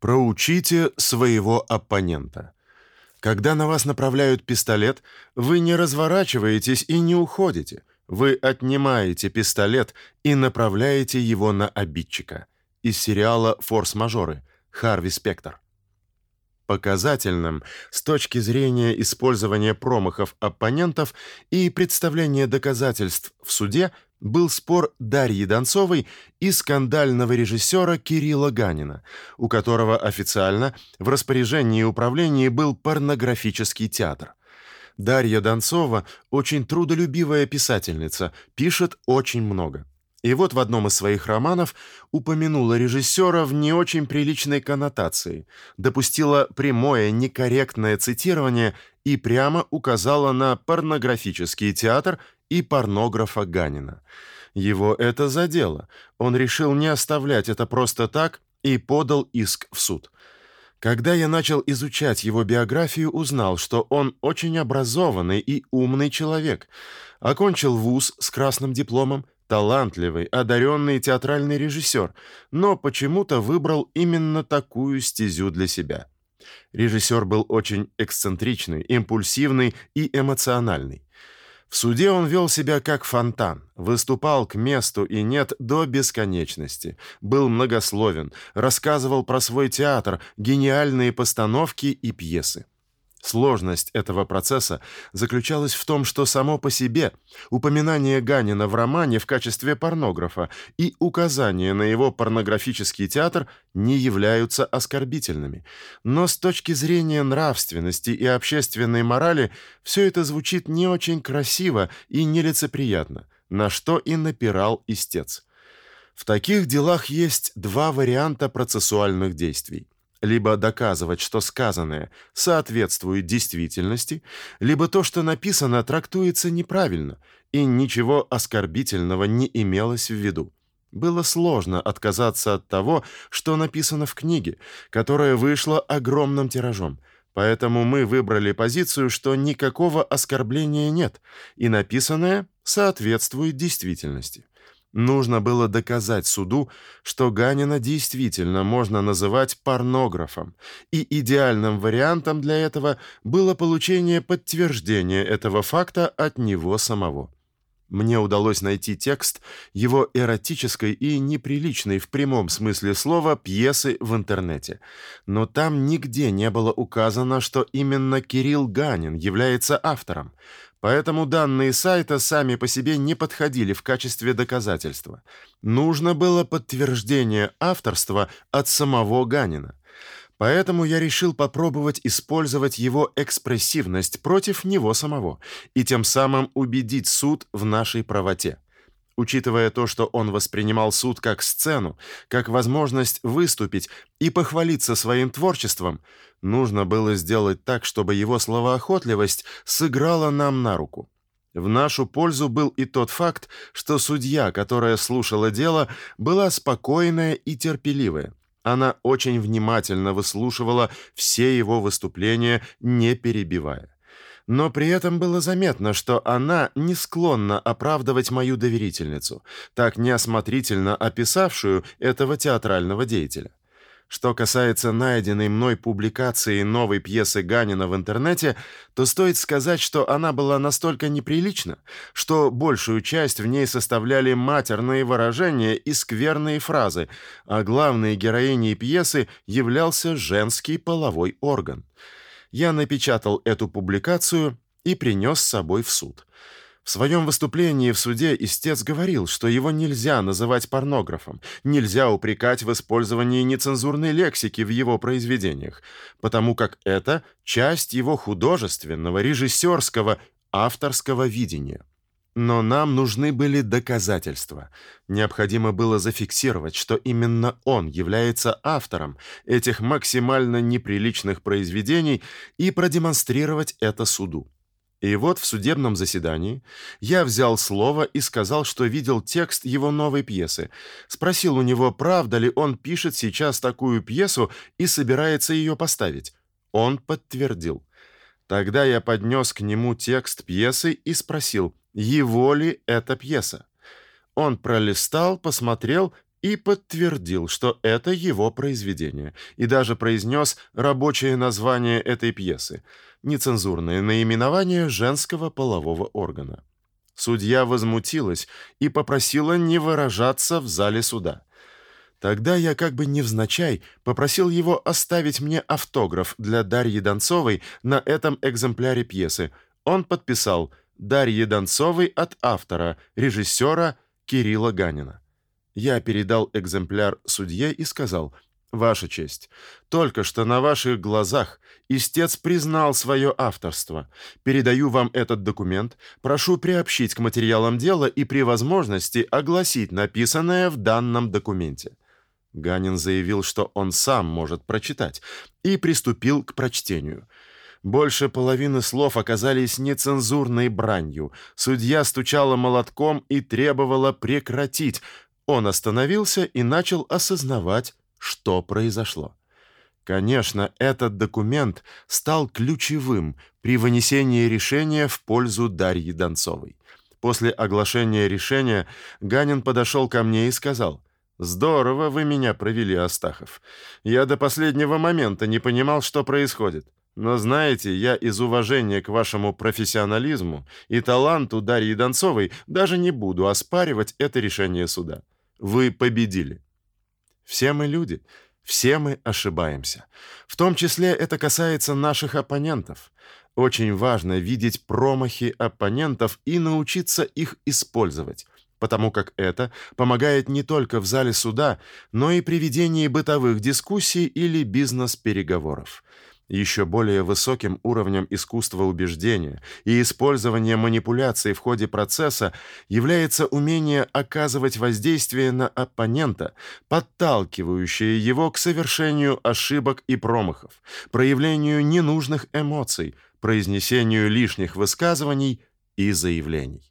Проучите своего оппонента. Когда на вас направляют пистолет, вы не разворачиваетесь и не уходите. Вы отнимаете пистолет и направляете его на обидчика. Из сериала Форс-мажоры. Харви Спектр. Показательным с точки зрения использования промахов оппонентов и представления доказательств в суде был спор Дарьи Донцовой и скандального режиссера Кирилла Ганина, у которого официально в распоряжении управления был порнографический театр. Дарья Донцова очень трудолюбивая писательница, пишет очень много. И вот в одном из своих романов упомянула режиссера в не очень приличной коннотации, допустила прямое некорректное цитирование и прямо указала на порнографический театр и порнографа Ганина. Его это задело. Он решил не оставлять это просто так и подал иск в суд. Когда я начал изучать его биографию, узнал, что он очень образованный и умный человек. Окончил вуз с красным дипломом, талантливый, одаренный театральный режиссер, но почему-то выбрал именно такую стезю для себя. Режиссер был очень эксцентричный, импульсивный и эмоциональный. В суде он вел себя как фонтан, выступал к месту и нет до бесконечности, был многословен, рассказывал про свой театр, гениальные постановки и пьесы. Сложность этого процесса заключалась в том, что само по себе упоминание Ганина в романе в качестве порнографа и указание на его порнографический театр не являются оскорбительными. Но с точки зрения нравственности и общественной морали все это звучит не очень красиво и нелицеприятно, на что и напирал истец. В таких делах есть два варианта процессуальных действий либо доказывать, что сказанное соответствует действительности, либо то, что написано, трактуется неправильно, и ничего оскорбительного не имелось в виду. Было сложно отказаться от того, что написано в книге, которая вышла огромным тиражом. Поэтому мы выбрали позицию, что никакого оскорбления нет, и написанное соответствует действительности. Нужно было доказать суду, что Ганина действительно можно называть порнографом, и идеальным вариантом для этого было получение подтверждения этого факта от него самого. Мне удалось найти текст его эротической и неприличной в прямом смысле слова пьесы в интернете, но там нигде не было указано, что именно Кирилл Ганин является автором. Поэтому данные сайта сами по себе не подходили в качестве доказательства. Нужно было подтверждение авторства от самого Ганина. Поэтому я решил попробовать использовать его экспрессивность против него самого и тем самым убедить суд в нашей правоте. Учитывая то, что он воспринимал суд как сцену, как возможность выступить и похвалиться своим творчеством, нужно было сделать так, чтобы его словоохотливость сыграла нам на руку. В нашу пользу был и тот факт, что судья, которая слушала дело, была спокойная и терпеливая. Она очень внимательно выслушивала все его выступления, не перебивая. Но при этом было заметно, что она не склонна оправдывать мою доверительницу, так неосмотрительно описавшую этого театрального деятеля. Что касается найденной мной публикации новой пьесы Ганина в интернете, то стоит сказать, что она была настолько неприлична, что большую часть в ней составляли матерные выражения и скверные фразы, а главной героиней пьесы являлся женский половой орган. Я напечатал эту публикацию и принес с собой в суд. В своем выступлении в суде истец говорил, что его нельзя называть порнографом, нельзя упрекать в использовании нецензурной лексики в его произведениях, потому как это часть его художественного, режиссерского, авторского видения. Но нам нужны были доказательства. Необходимо было зафиксировать, что именно он является автором этих максимально неприличных произведений и продемонстрировать это суду. И вот в судебном заседании я взял слово и сказал, что видел текст его новой пьесы. Спросил у него, правда ли он пишет сейчас такую пьесу и собирается ее поставить. Он подтвердил. Тогда я поднес к нему текст пьесы и спросил, его ли эта пьеса. Он пролистал, посмотрел и подтвердил, что это его произведение, и даже произнес рабочее название этой пьесы нецензурное наименование женского полового органа. Судья возмутилась и попросила не выражаться в зале суда. Тогда я как бы невзначай попросил его оставить мне автограф для Дарьи Донцовой на этом экземпляре пьесы. Он подписал Дарье Донцовой от автора, режиссера Кирилла Ганина. Я передал экземпляр судье и сказал: "Ваша честь, только что на ваших глазах истец признал свое авторство. Передаю вам этот документ, прошу приобщить к материалам дела и при возможности огласить написанное в данном документе". Ганин заявил, что он сам может прочитать, и приступил к прочтению. Больше половины слов оказались нецензурной бранью. Судья стучала молотком и требовала прекратить. Он остановился и начал осознавать, что произошло. Конечно, этот документ стал ключевым при вынесении решения в пользу Дарьи Донцовой. После оглашения решения Ганин подошел ко мне и сказал: "Здорово вы меня провели, Астахов. Я до последнего момента не понимал, что происходит. Но знаете, я из уважения к вашему профессионализму и таланту Дарьи Донцовой даже не буду оспаривать это решение суда. Вы победили. Все мы люди, все мы ошибаемся. В том числе это касается наших оппонентов. Очень важно видеть промахи оппонентов и научиться их использовать, потому как это помогает не только в зале суда, но и при ведении бытовых дискуссий или бизнес-переговоров. Еще более высоким уровнем искусства убеждения и использования манипуляций в ходе процесса является умение оказывать воздействие на оппонента, подталкивающее его к совершению ошибок и промахов, проявлению ненужных эмоций, произнесению лишних высказываний и заявлений.